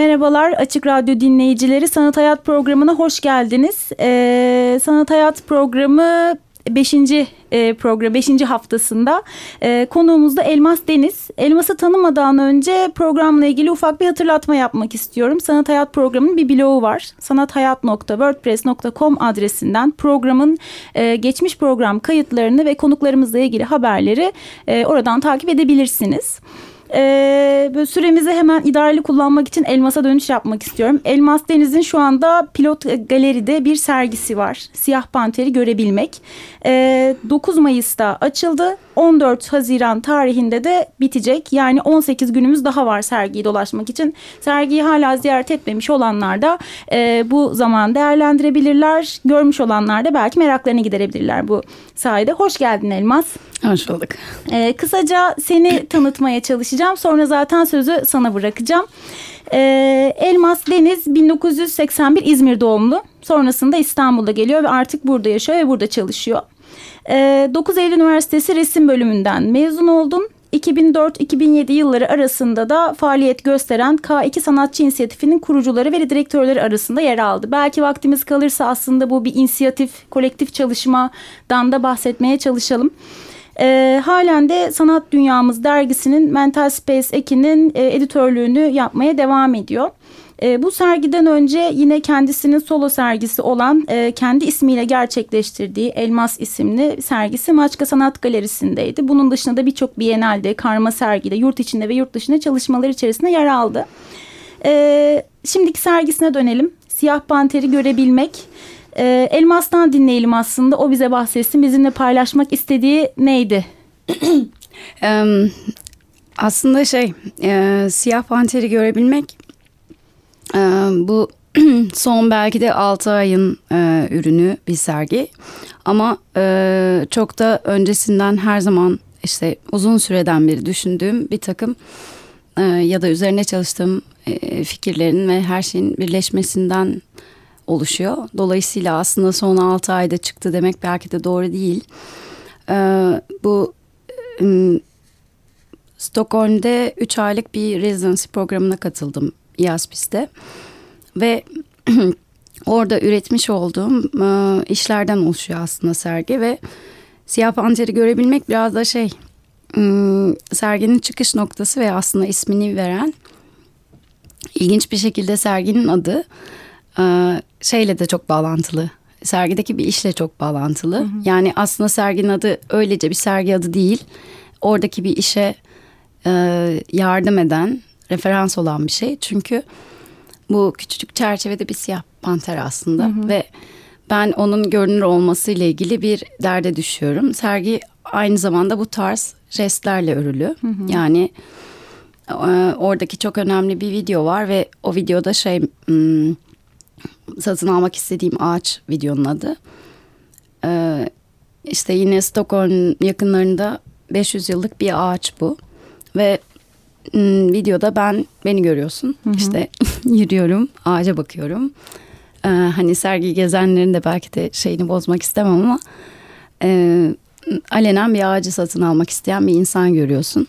Merhabalar Açık Radyo dinleyicileri Sanat Hayat programına hoş geldiniz. Ee, Sanat Hayat programı 5. E, program 5. haftasında e, konuğumuz Elmas Deniz. Elmas'ı tanımadan önce programla ilgili ufak bir hatırlatma yapmak istiyorum. Sanat Hayat programının bir blogu var. sanathayat.wordpress.com adresinden programın e, geçmiş program kayıtlarını ve konuklarımızla ilgili haberleri e, oradan takip edebilirsiniz. Ee, böyle süremizi hemen idareli kullanmak için Elmas'a dönüş yapmak istiyorum. Elmas Deniz'in şu anda pilot galeride bir sergisi var. Siyah Panter'i görebilmek. Ee, 9 Mayıs'ta açıldı. 14 Haziran tarihinde de bitecek. Yani 18 günümüz daha var sergiyi dolaşmak için. Sergiyi hala ziyaret etmemiş olanlar da e, bu zaman değerlendirebilirler. Görmüş olanlar da belki meraklarını giderebilirler bu sayede. Hoş geldin Elmas. Hoş bulduk. Ee, kısaca seni tanıtmaya çalışacağım. Sonra zaten sözü sana bırakacağım. Ee, Elmas Deniz 1981 İzmir doğumlu. Sonrasında İstanbul'da geliyor ve artık burada yaşıyor ve burada çalışıyor. Ee, 9 Eylül Üniversitesi resim bölümünden mezun oldun. 2004-2007 yılları arasında da faaliyet gösteren K2 Sanatçı İnisiyatifi'nin kurucuları ve direktörleri arasında yer aldı. Belki vaktimiz kalırsa aslında bu bir inisiyatif, kolektif çalışmadan da bahsetmeye çalışalım. E, halen de Sanat Dünyamız dergisinin Mental Space Eki'nin e, editörlüğünü yapmaya devam ediyor. E, bu sergiden önce yine kendisinin solo sergisi olan e, kendi ismiyle gerçekleştirdiği Elmas isimli sergisi Maçka Sanat Galerisi'ndeydi. Bunun dışında da birçok Biennale'de, karma sergide, yurt içinde ve yurt dışında çalışmalar içerisinde yer aldı. E, şimdiki sergisine dönelim. Siyah Panter'i görebilmek. E, Elmas'tan dinleyelim aslında. O bize bahsetsin. Bizimle paylaşmak istediği neydi? um, aslında şey, e, Siyah Panter'i görebilmek e, bu son belki de 6 ayın e, ürünü bir sergi. Ama e, çok da öncesinden her zaman işte uzun süreden beri düşündüğüm bir takım e, ya da üzerine çalıştığım e, fikirlerin ve her şeyin birleşmesinden oluşuyor. Dolayısıyla aslında son 6 ayda çıktı demek belki de doğru değil. Ee, bu ıı, Stockholm'de 3 aylık bir residency programına katıldım IASPİS'te. Ve orada üretmiş olduğum ıı, işlerden oluşuyor aslında sergi ve Siyah Panter'i görebilmek biraz da şey ıı, serginin çıkış noktası ve aslında ismini veren ilginç bir şekilde serginin adı şeyle de çok bağlantılı. Sergideki bir işle çok bağlantılı. Hı hı. Yani aslında serginin adı öylece bir sergi adı değil. Oradaki bir işe e, yardım eden, referans olan bir şey. Çünkü bu küçücük çerçevede bir siyah panter aslında. Hı hı. Ve ben onun görünür olması ile ilgili bir derde düşüyorum. Sergi aynı zamanda bu tarz jestlerle örülü. Hı hı. Yani e, oradaki çok önemli bir video var ve o videoda şey... Hmm, satın almak istediğim ağaç videonun adı. Ee, işte yine Stockholm yakınlarında 500 yıllık bir ağaç bu. Ve m, videoda ben beni görüyorsun. Hı hı. İşte yürüyorum, ağaca bakıyorum. Ee, hani sergi gezenlerin de belki de şeyini bozmak istemem ama e, alenen bir ağacı satın almak isteyen bir insan görüyorsun.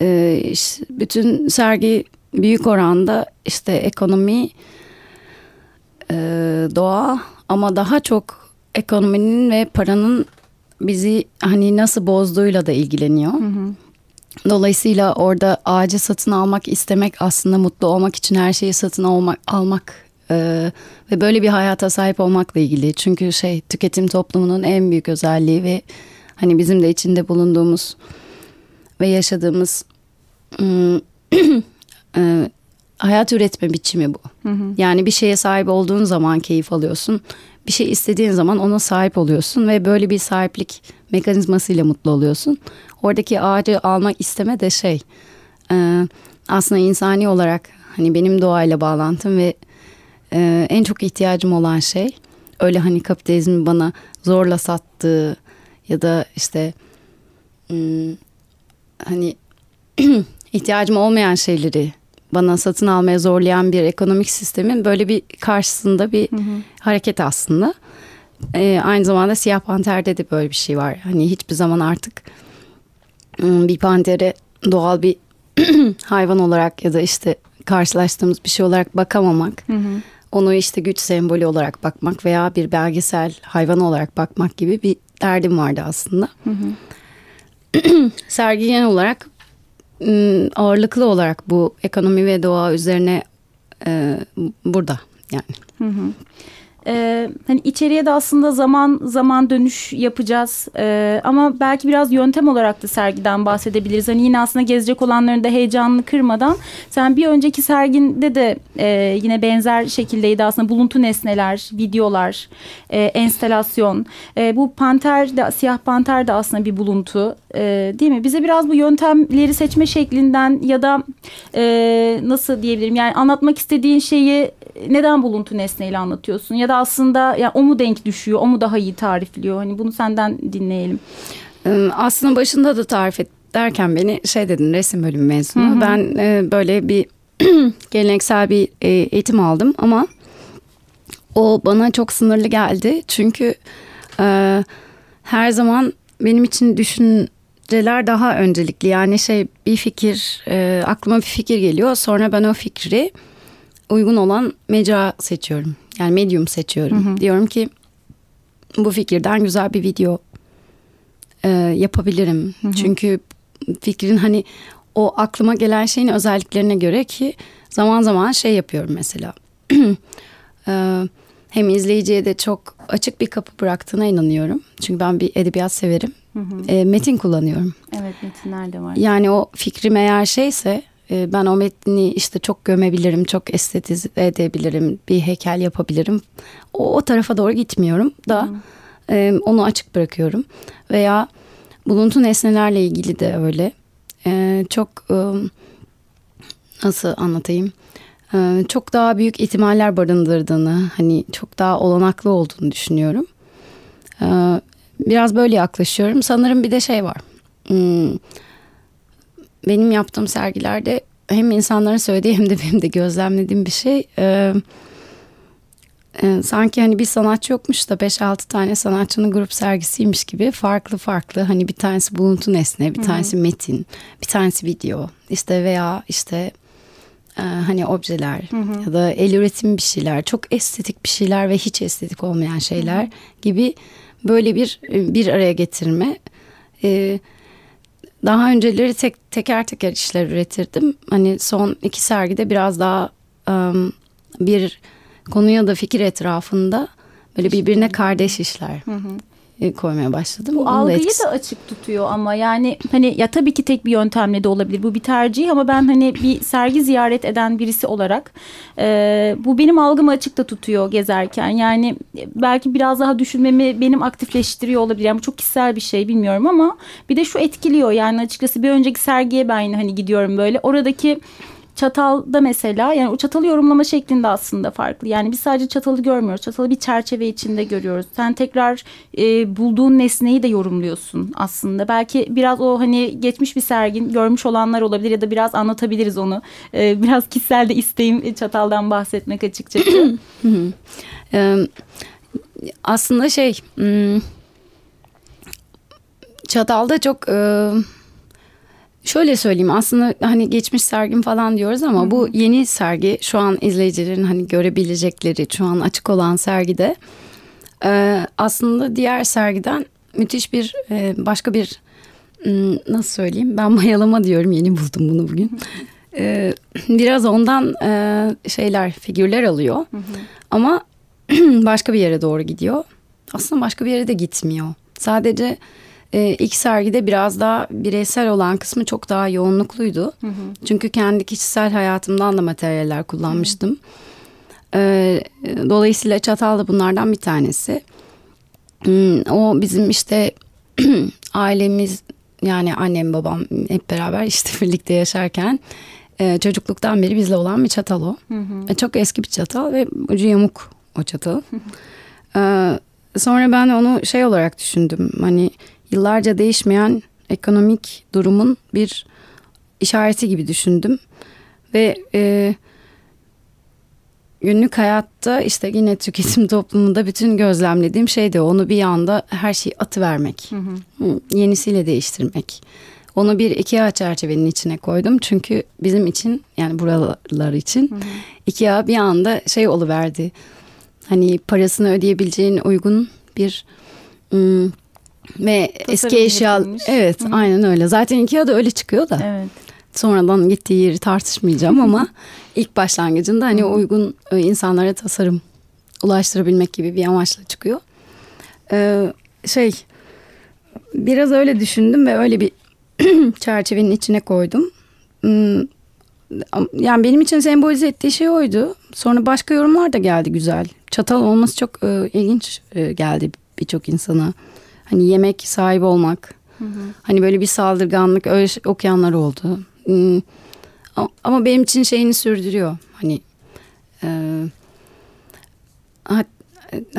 Ee, işte bütün sergi büyük oranda işte ekonomi e, doğa ama daha çok ekonominin ve paranın bizi hani nasıl bozduğuyla da ilgileniyor. Hı hı. Dolayısıyla orada ağacı satın almak istemek aslında mutlu olmak için her şeyi satın almak, almak e, ve böyle bir hayata sahip olmakla ilgili. Çünkü şey tüketim toplumunun en büyük özelliği ve hani bizim de içinde bulunduğumuz ve yaşadığımız e, hayat üretme biçimi bu. Hı hı. Yani bir şeye sahip olduğun zaman keyif alıyorsun. bir şey istediğin zaman ona sahip oluyorsun ve böyle bir sahiplik mekanizmasıyla mutlu oluyorsun. Oradaki ağacı almak isteme de şey e, aslında insani olarak hani benim doğayla bağlantım ve e, en çok ihtiyacım olan şey öyle hani kapitalizmin bana zorla sattığı ya da işte hani ihtiyacım olmayan şeyleri bana satın almaya zorlayan bir ekonomik sistemin böyle bir karşısında bir hı hı. hareket aslında. Ee, aynı zamanda Siyah Panter'de de böyle bir şey var. Hani hiçbir zaman artık bir pantere doğal bir hayvan olarak ya da işte karşılaştığımız bir şey olarak bakamamak. Hı hı. Onu işte güç sembolü olarak bakmak veya bir belgesel hayvan olarak bakmak gibi bir derdim vardı aslında. Hı hı. Sergi genel olarak ıı, ağırlıklı olarak bu ekonomi ve doğa üzerine e, burada yani. Hı hı. Ee, hani içeriye de aslında zaman zaman dönüş yapacağız. Ee, ama belki biraz yöntem olarak da sergiden bahsedebiliriz. Hani yine aslında gezecek olanların da heyecanını kırmadan. Sen bir önceki serginde de e, yine benzer şekildeydi aslında buluntu nesneler, videolar, e, enstelasyon. E, bu panter de siyah panter de aslında bir buluntu e, değil mi? Bize biraz bu yöntemleri seçme şeklinden ya da e, nasıl diyebilirim yani anlatmak istediğin şeyi neden buluntu nesneyle anlatıyorsun? Ya da aslında ya o mu denk düşüyor, o mu daha iyi tarifliyor? Hani bunu senden dinleyelim. Aslında başında da tarif et derken beni şey dedin resim bölümü mezunu. Hı hı. Ben e, böyle bir geleneksel bir e, eğitim aldım ama o bana çok sınırlı geldi. Çünkü e, her zaman benim için düşünceler daha öncelikli. Yani şey bir fikir e, aklıma bir fikir geliyor sonra ben o fikri uygun olan mecra seçiyorum. Yani medium seçiyorum. Hı hı. Diyorum ki bu fikirden güzel bir video e, yapabilirim. Hı hı. Çünkü fikrin hani o aklıma gelen şeyin özelliklerine göre ki zaman zaman şey yapıyorum mesela. e, hem izleyiciye de çok açık bir kapı bıraktığına inanıyorum. Çünkü ben bir edebiyat severim. Hı hı. E, metin kullanıyorum. Evet metinler de var. Yani o fikrim eğer şeyse ee, ben o metni işte çok gömebilirim, çok estetize edebilirim, bir heykel yapabilirim. O, o tarafa doğru gitmiyorum da e, onu açık bırakıyorum. Veya buluntu nesnelerle ilgili de öyle. E, çok e, nasıl anlatayım? E, çok daha büyük ihtimaller barındırdığını, hani çok daha olanaklı olduğunu düşünüyorum. E, biraz böyle yaklaşıyorum. Sanırım bir de şey var. Hmm, benim yaptığım sergilerde hem insanların söylediği hem de benim de gözlemlediğim bir şey. E, e, sanki hani bir sanatçı yokmuş da 5-6 tane sanatçının grup sergisiymiş gibi farklı farklı hani bir tanesi buluntu nesne, bir tanesi Hı-hı. metin, bir tanesi video işte veya işte e, hani objeler Hı-hı. ya da el üretimi bir şeyler, çok estetik bir şeyler ve hiç estetik olmayan şeyler Hı-hı. gibi böyle bir bir araya getirme. E, daha önceleri tek teker teker işler üretirdim. Hani son iki sergide biraz daha um, bir konuya da fikir etrafında böyle birbirine kardeş işler. Hı hı. E, koymaya başladım. Bu Onun algıyı da, da açık tutuyor ama yani hani ya tabii ki tek bir yöntemle de olabilir. Bu bir tercih ama ben hani bir sergi ziyaret eden birisi olarak e, bu benim algımı açık da tutuyor gezerken. Yani belki biraz daha düşünmemi benim aktifleştiriyor olabilir. Yani bu çok kişisel bir şey bilmiyorum ama bir de şu etkiliyor. Yani açıkçası bir önceki sergiye ben hani gidiyorum böyle. Oradaki Çatalda mesela yani o çatalı yorumlama şeklinde aslında farklı. Yani biz sadece çatalı görmüyoruz. Çatalı bir çerçeve içinde görüyoruz. Sen tekrar e, bulduğun nesneyi de yorumluyorsun aslında. Belki biraz o hani geçmiş bir sergin görmüş olanlar olabilir ya da biraz anlatabiliriz onu. E, biraz kişisel de isteğim çataldan bahsetmek açıkçası. aslında şey çatalda çok... E Şöyle söyleyeyim aslında hani geçmiş sergim falan diyoruz ama Hı-hı. bu yeni sergi şu an izleyicilerin hani görebilecekleri şu an açık olan sergide e, aslında diğer sergiden müthiş bir e, başka bir nasıl söyleyeyim ben mayalama diyorum yeni buldum bunu bugün. E, biraz ondan e, şeyler figürler alıyor Hı-hı. ama başka bir yere doğru gidiyor. Aslında başka bir yere de gitmiyor. Sadece e, ilk sergide biraz daha bireysel olan kısmı çok daha yoğunlukluydu. Hı hı. Çünkü kendi kişisel hayatımdan da materyaller kullanmıştım. Ee, dolayısıyla çatal da bunlardan bir tanesi. Hmm, o bizim işte ailemiz yani annem babam hep beraber işte birlikte yaşarken e, çocukluktan beri bizle olan bir çatal o. E, çok eski bir çatal ve ucu yamuk o çatal. Ee, sonra ben onu şey olarak düşündüm. Hani yıllarca değişmeyen ekonomik durumun bir işareti gibi düşündüm. Ve e, günlük hayatta işte yine tüketim toplumunda bütün gözlemlediğim şey de onu bir anda her şeyi atıvermek. Hı, Yenisiyle değiştirmek. Onu bir IKEA çerçevenin içine koydum. Çünkü bizim için yani buralar için IKEA bir anda şey oluverdi. Hani parasını ödeyebileceğin uygun bir ım, ve eski eşya evet aynen öyle. Zaten IKEA da öyle çıkıyor da. Evet. Sonradan gittiği yeri tartışmayacağım ama ilk başlangıcında hani uygun e, insanlara tasarım ulaştırabilmek gibi bir amaçla çıkıyor. Ee, şey biraz öyle düşündüm ve öyle bir çerçevenin içine koydum. Hmm, Yani benim için sembolize ettiği şey oydu. Sonra başka yorumlar da geldi güzel. Çatal olması çok e, ilginç e, geldi birçok insana. Hani yemek sahibi olmak. Hani böyle bir saldırganlık öyle şey- okuyanlar oldu. Hmm, Ama benim için şeyini sürdürüyor. Hani e, hat-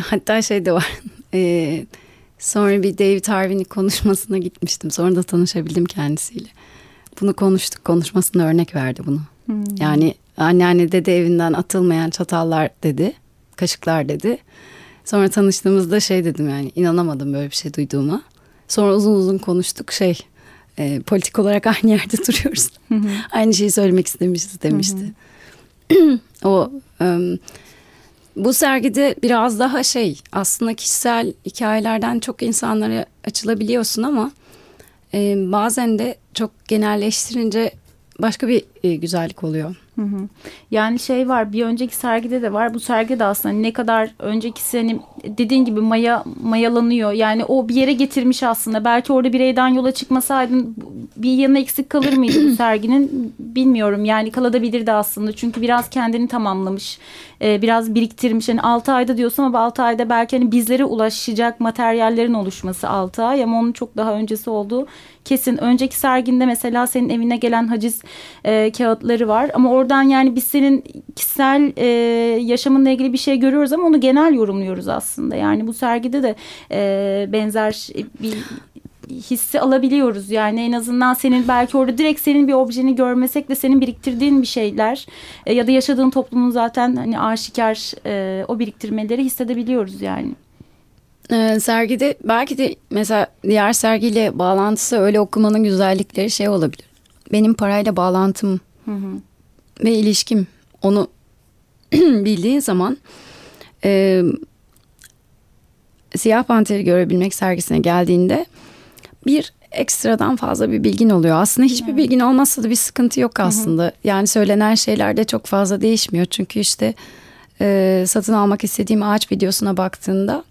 hatta şey de var. E, sonra bir David Harvey'nin konuşmasına gitmiştim. Sonra da tanışabildim kendisiyle. Bunu konuştuk. Konuşmasında örnek verdi bunu. Yani anneanne dede evinden atılmayan çatallar dedi. Kaşıklar dedi. Sonra tanıştığımızda şey dedim yani inanamadım böyle bir şey duyduğuma. Sonra uzun uzun konuştuk şey e, politik olarak aynı yerde duruyoruz. aynı şeyi söylemek istemişiz demişti. o em, bu sergide biraz daha şey aslında kişisel hikayelerden çok insanlara açılabiliyorsun ama e, bazen de çok genelleştirince başka bir e, güzellik oluyor. Hı hı. Yani şey var bir önceki sergide de var. Bu sergide de aslında ne kadar öncekisi hani dediğin gibi maya mayalanıyor. Yani o bir yere getirmiş aslında. Belki orada bireyden yola çıkmasaydın bir yanı eksik kalır mıydı bu serginin bilmiyorum. Yani kalabilirdi aslında. Çünkü biraz kendini tamamlamış. Ee, biraz biriktirmiş. Yani 6 ayda diyorsun ama 6 ayda belki hani bizlere ulaşacak materyallerin oluşması 6 ay ama onun çok daha öncesi olduğu kesin. Önceki serginde mesela senin evine gelen haciz e, kağıtları var ama oradan yani biz senin kişisel e, yaşamınla ilgili bir şey görüyoruz ama onu genel yorumluyoruz aslında. Yani bu sergide de e, benzer bir hissi alabiliyoruz. Yani en azından senin belki orada direkt senin bir objeni görmesek de senin biriktirdiğin bir şeyler e, ya da yaşadığın toplumun zaten hani aşikar e, o biriktirmeleri hissedebiliyoruz yani. Ee, sergide belki de mesela diğer sergiyle bağlantısı öyle okumanın güzellikleri şey olabilir. Benim parayla bağlantım ve ilişkim onu bildiğin zaman e, Siyah Panter'i görebilmek sergisine geldiğinde bir ekstradan fazla bir bilgin oluyor. Aslında hiçbir bilgin olmazsa da bir sıkıntı yok aslında. Yani söylenen şeyler de çok fazla değişmiyor. Çünkü işte e, satın almak istediğim ağaç videosuna baktığında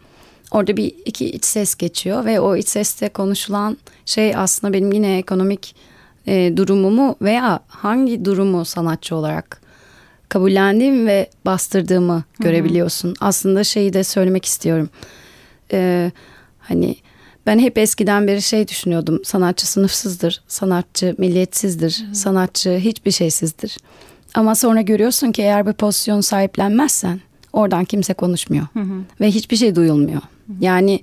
orada bir iki iç ses geçiyor ve o iç seste konuşulan şey aslında benim yine ekonomik e, durumumu veya hangi durumu sanatçı olarak kabullendiğim ve bastırdığımı görebiliyorsun. Aslında şeyi de söylemek istiyorum. Ee, hani ben hep eskiden beri şey düşünüyordum. Sanatçı sınıfsızdır, sanatçı milliyetsizdir, sanatçı hiçbir şeysizdir. Ama sonra görüyorsun ki eğer bir pozisyon sahiplenmezsen oradan kimse konuşmuyor ve hiçbir şey duyulmuyor. Yani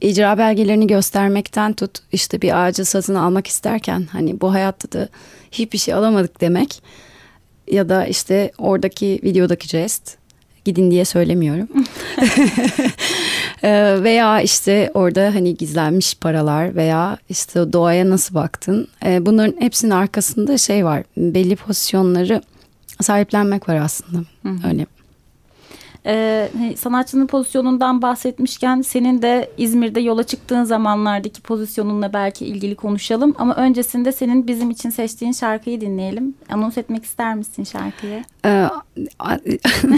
icra belgelerini göstermekten tut işte bir ağacı satın almak isterken hani bu hayatta da hiçbir şey alamadık demek ya da işte oradaki videodaki jest gidin diye söylemiyorum. Ee, veya işte orada hani gizlenmiş paralar veya işte doğaya nasıl baktın. Ee, bunların hepsinin arkasında şey var. Belli pozisyonları sahiplenmek var aslında. Öyle. Ee, hani sanatçının pozisyonundan bahsetmişken senin de İzmir'de yola çıktığın zamanlardaki pozisyonunla belki ilgili konuşalım. Ama öncesinde senin bizim için seçtiğin şarkıyı dinleyelim. Anons etmek ister misin şarkıyı? Ee,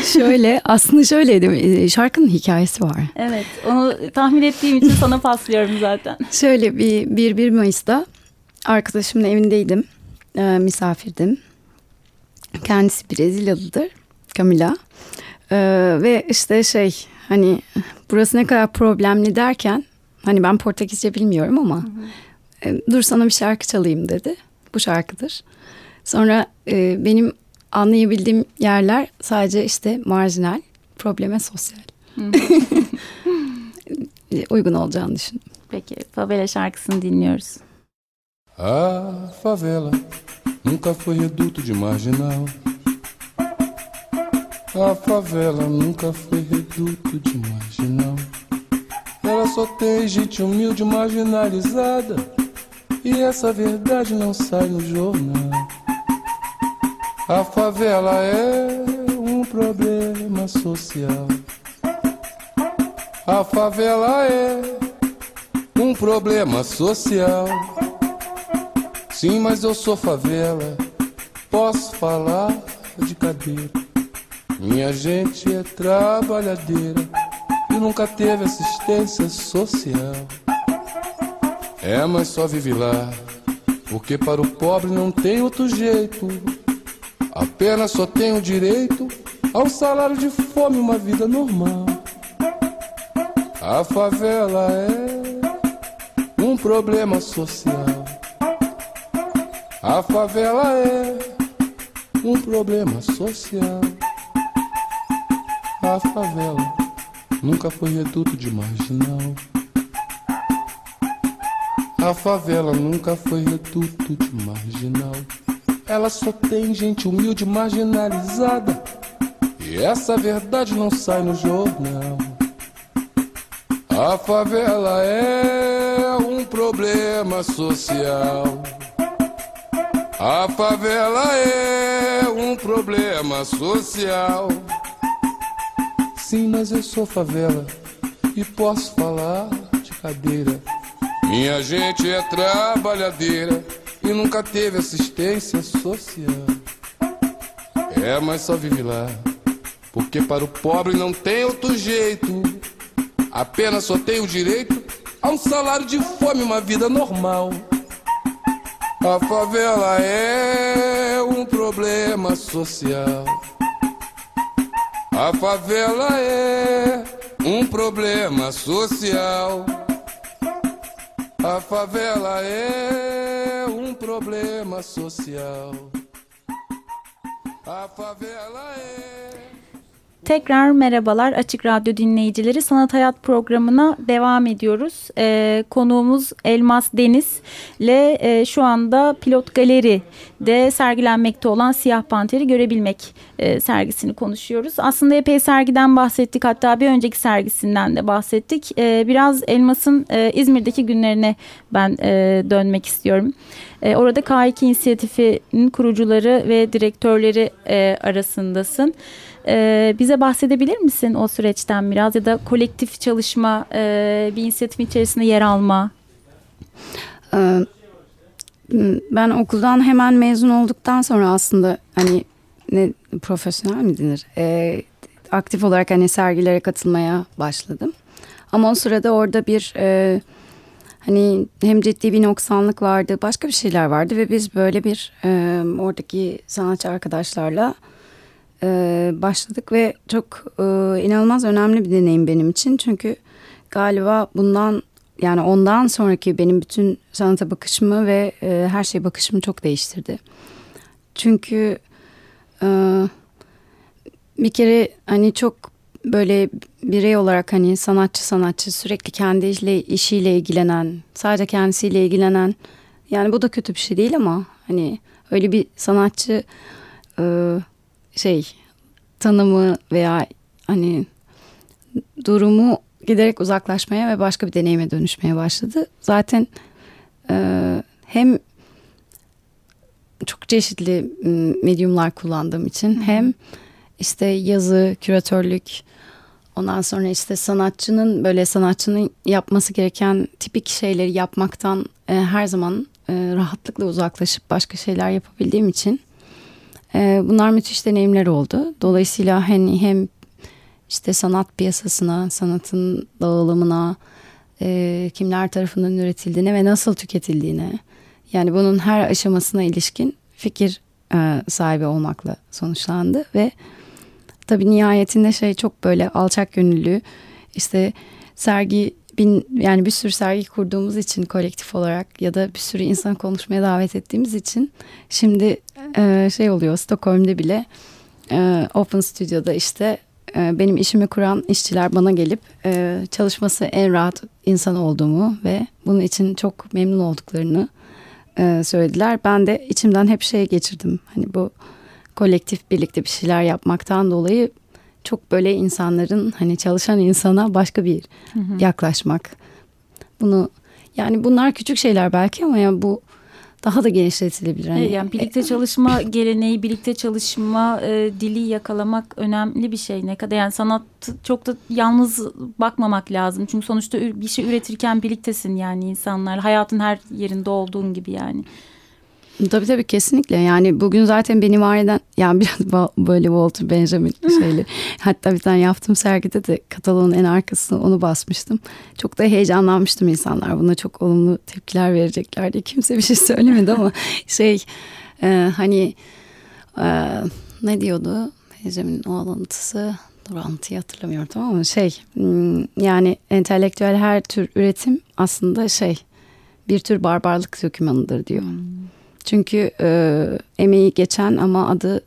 şöyle aslında şöyleydi. Ee, Şarkının hikayesi var. Evet onu tahmin ettiğim için sana paslıyorum zaten. Şöyle bir, bir, bir Mayıs'ta arkadaşımın evindeydim. Ee, misafirdim. Kendisi Brezilyalıdır. Camila. Ee, ve işte şey hani burası ne kadar problemli derken hani ben Portekizce bilmiyorum ama e, dur sana bir şarkı çalayım dedi. Bu şarkıdır. Sonra e, benim anlayabildiğim yerler sadece işte marjinal, probleme sosyal. Uygun olacağını düşündüm. Peki favela şarkısını dinliyoruz. A favela nunca foi reduto de marginal. A favela nunca foi reduto de marginal. Ela só tem gente humilde marginalizada. E essa verdade não sai no jornal. A favela é um problema social. A favela é um problema social. Sim, mas eu sou favela. Posso falar de cadeira. Minha gente é trabalhadeira e nunca teve assistência social. É, mas só vive lá, porque para o pobre não tem outro jeito. Apenas só tem o direito ao salário de fome, uma vida normal. A favela é um problema social. A favela é um problema social. A favela nunca foi reduto de marginal. A favela nunca foi reduto de marginal. Ela só tem gente humilde marginalizada. E essa verdade não sai no jornal. A favela é um problema social. A favela é um problema social. Sim, mas eu sou favela e posso falar de cadeira. Minha gente é trabalhadeira e nunca teve assistência social. É, mas só vive lá, porque para o pobre não tem outro jeito. Apenas só tem o direito a um salário de fome, uma vida normal. A favela é um problema social. A favela é um problema social. A favela é um problema social. A favela é. Tekrar merhabalar Açık Radyo dinleyicileri. Sanat Hayat programına devam ediyoruz. Ee, konuğumuz Elmas Deniz ile e, şu anda Pilot Galeri'de sergilenmekte olan Siyah Panter'i görebilmek e, sergisini konuşuyoruz. Aslında epey sergiden bahsettik hatta bir önceki sergisinden de bahsettik. E, biraz Elmas'ın e, İzmir'deki günlerine ben e, dönmek istiyorum. E, orada K2 inisiyatifinin kurucuları ve direktörleri e, arasındasın. Ee, bize bahsedebilir misin o süreçten biraz ya da kolektif çalışma, e, bir inisiyatifin içerisinde yer alma? Ee, ben okuldan hemen mezun olduktan sonra aslında hani ne profesyonel mi denir? Ee, aktif olarak hani sergilere katılmaya başladım. Ama o sırada orada bir e, hani hem ciddi bir noksanlık vardı, başka bir şeyler vardı ve biz böyle bir e, oradaki sanatçı arkadaşlarla e, başladık ve çok e, inanılmaz önemli bir deneyim benim için. Çünkü galiba bundan yani ondan sonraki benim bütün sanata bakışımı ve e, her şey bakışımı çok değiştirdi. Çünkü bir kere hani çok böyle birey olarak hani sanatçı sanatçı sürekli kendi işiyle ilgilenen, sadece kendisiyle ilgilenen yani bu da kötü bir şey değil ama hani öyle bir sanatçı şey tanımı veya hani durumu giderek uzaklaşmaya ve başka bir deneyime dönüşmeye başladı. Zaten e, hem çok çeşitli medyumlar kullandığım için Hı-hı. hem işte yazı, küratörlük, ondan sonra işte sanatçının böyle sanatçının yapması gereken tipik şeyleri yapmaktan e, her zaman e, rahatlıkla uzaklaşıp başka şeyler yapabildiğim için e, bunlar müthiş deneyimler oldu. Dolayısıyla hani hem işte sanat piyasasına, sanatın dağılımına, e, kimler tarafından üretildiğine ve nasıl tüketildiğine, yani bunun her aşamasına ilişkin fikir e, sahibi olmakla sonuçlandı ve tabii nihayetinde şey çok böyle alçak gönüllü işte sergi bin, yani bir sürü sergi kurduğumuz için kolektif olarak ya da bir sürü insan konuşmaya davet ettiğimiz için şimdi e, şey oluyor Stockholm'de bile e, Open Studio'da işte e, benim işimi kuran işçiler bana gelip e, çalışması en rahat insan olduğumu ve bunun için çok memnun olduklarını e, söylediler. Ben de içimden hep şey geçirdim. Hani bu kolektif birlikte bir şeyler yapmaktan dolayı çok böyle insanların hani çalışan insana başka bir hı hı. yaklaşmak. Bunu yani bunlar küçük şeyler belki ama yani bu daha da genişletilebilir. Hani, yani birlikte çalışma geleneği, birlikte çalışma e, dili yakalamak önemli bir şey. Ne kadar yani sanat çok da yalnız bakmamak lazım. Çünkü sonuçta bir şey üretirken birliktesin yani insanlar. Hayatın her yerinde olduğun gibi yani. Tabii tabii kesinlikle. Yani bugün zaten beni var eden yani biraz böyle Walter Benjamin şeyli. Hatta bir tane yaptığım sergide de kataloğun en arkasına onu basmıştım. Çok da heyecanlanmıştım insanlar. Buna çok olumlu tepkiler verecekler diye. Kimse bir şey söylemedi ama şey e, hani e, ne diyordu? Benjamin'in o alıntısı. Dur alıntıyı hatırlamıyorum tamam mı? Şey hmm, yani entelektüel her tür üretim aslında şey bir tür barbarlık dokümanıdır diyor. Hmm. Çünkü e, emeği geçen ama adı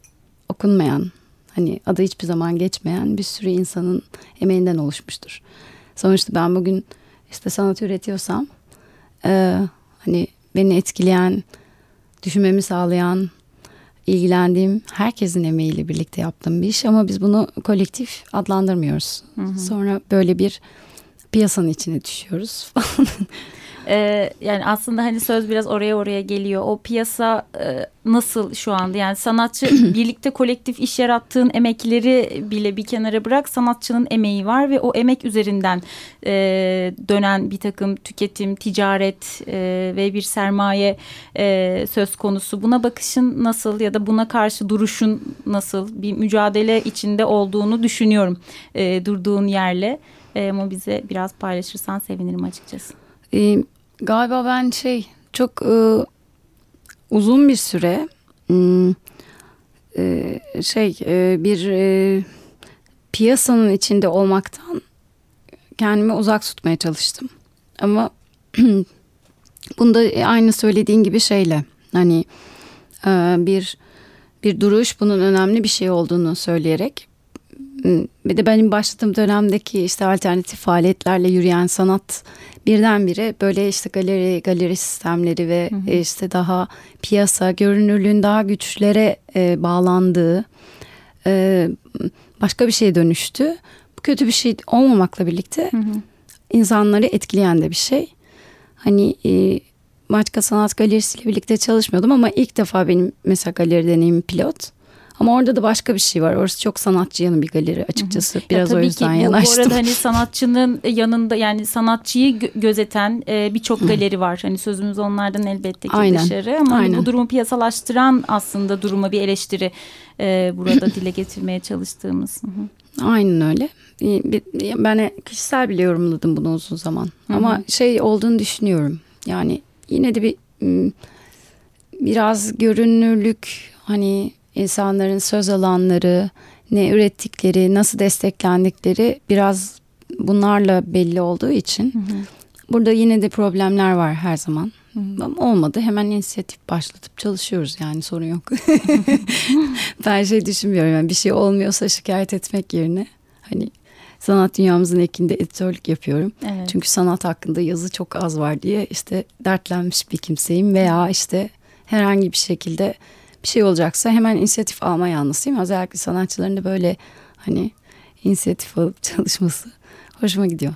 okunmayan, hani adı hiçbir zaman geçmeyen bir sürü insanın emeğinden oluşmuştur. Sonuçta ben bugün işte sanat üretiyorsam, e, hani beni etkileyen, düşünmemi sağlayan, ilgilendiğim herkesin emeğiyle birlikte yaptığım bir iş ama biz bunu kolektif adlandırmıyoruz. Hı hı. Sonra böyle bir piyasanın içine düşüyoruz falan. Ee, yani aslında hani söz biraz oraya oraya geliyor. O piyasa e, nasıl şu anda? Yani sanatçı birlikte kolektif iş yarattığın emekleri bile bir kenara bırak. Sanatçının emeği var ve o emek üzerinden e, dönen bir takım tüketim, ticaret e, ve bir sermaye e, söz konusu. Buna bakışın nasıl ya da buna karşı duruşun nasıl? Bir mücadele içinde olduğunu düşünüyorum e, durduğun yerle. E, ama bize biraz paylaşırsan sevinirim açıkçası. E, Galiba ben şey çok e, uzun bir süre hmm, e, şey e, bir e, piyasanın içinde olmaktan kendimi uzak tutmaya çalıştım. Ama bunda aynı söylediğin gibi şeyle hani e, bir bir duruş bunun önemli bir şey olduğunu söyleyerek bir de benim başladığım dönemdeki işte alternatif faaliyetlerle yürüyen sanat birdenbire böyle işte galeri galeri sistemleri ve hı hı. işte daha piyasa görünürlüğün daha güçlere e, bağlandığı e, başka bir şeye dönüştü. Bu kötü bir şey olmamakla birlikte hı hı. insanları etkileyen de bir şey. Hani e, Maçka Sanat Galerisi ile birlikte çalışmıyordum ama ilk defa benim mesela galeri deneyimim pilot. Ama orada da başka bir şey var. Orası çok sanatçı yanı bir galeri açıkçası. Biraz ya o yüzden ki, yanaştım. Bu arada hani sanatçının yanında yani sanatçıyı gözeten e, birçok galeri var. Hani sözümüz onlardan elbette ki Aynen. dışarı. Ama Aynen. Hani bu durumu piyasalaştıran aslında duruma bir eleştiri e, burada dile getirmeye çalıştığımız. Aynen öyle. Ben kişisel bile yorumladım bunu uzun zaman. Ama şey olduğunu düşünüyorum. Yani yine de bir biraz görünürlük hani insanların söz alanları, ne ürettikleri, nasıl desteklendikleri biraz bunlarla belli olduğu için hı hı. burada yine de problemler var her zaman. Hı hı. Ama olmadı hemen inisiyatif başlatıp çalışıyoruz yani sorun yok. ben şey düşünmüyorum yani bir şey olmuyorsa şikayet etmek yerine hani sanat dünyamızın ekinde editörlük yapıyorum. Evet. Çünkü sanat hakkında yazı çok az var diye işte dertlenmiş bir kimseyim veya işte herhangi bir şekilde bir şey olacaksa hemen inisiyatif alma yanlısıyım. Özellikle sanatçıların da böyle hani inisiyatif alıp çalışması hoşuma gidiyor.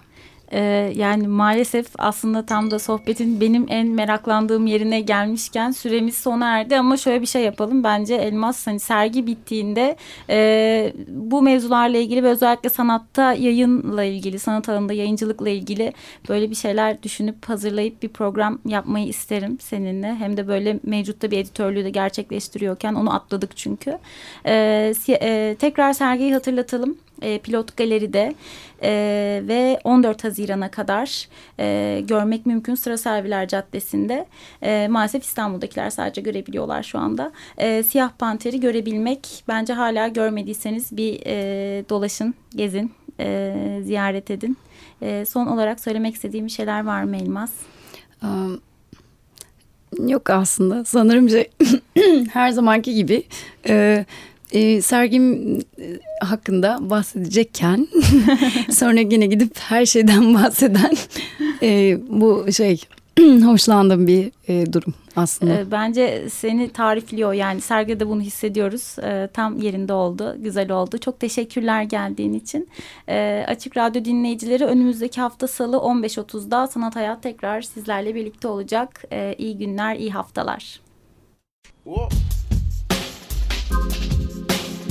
Ee, yani maalesef aslında tam da sohbetin benim en meraklandığım yerine gelmişken süremiz sona erdi. Ama şöyle bir şey yapalım. Bence Elmas hani sergi bittiğinde e, bu mevzularla ilgili ve özellikle sanatta yayınla ilgili sanat alanında yayıncılıkla ilgili böyle bir şeyler düşünüp hazırlayıp bir program yapmayı isterim seninle. Hem de böyle mevcutta bir editörlüğü de gerçekleştiriyorken onu atladık çünkü. E, e, tekrar sergiyi hatırlatalım e, pilot galeride e, ve 14 Haziran'a kadar e, görmek mümkün Sıra Serviler Caddesi'nde. E, maalesef İstanbul'dakiler sadece görebiliyorlar şu anda. E, Siyah Panter'i görebilmek bence hala görmediyseniz bir e, dolaşın, gezin, e, ziyaret edin. E, son olarak söylemek istediğim şeyler var mı Elmas? Um, Yok aslında sanırım şey her zamanki gibi e, e, sergim hakkında bahsedecekken sonra yine gidip her şeyden bahseden e, bu şey hoşlandığım bir e, durum aslında. E, bence seni tarifliyor yani sergide bunu hissediyoruz. E, tam yerinde oldu, güzel oldu. Çok teşekkürler geldiğin için. E, Açık Radyo dinleyicileri önümüzdeki hafta salı 15.30'da Sanat Hayat tekrar sizlerle birlikte olacak. E, iyi günler, iyi haftalar.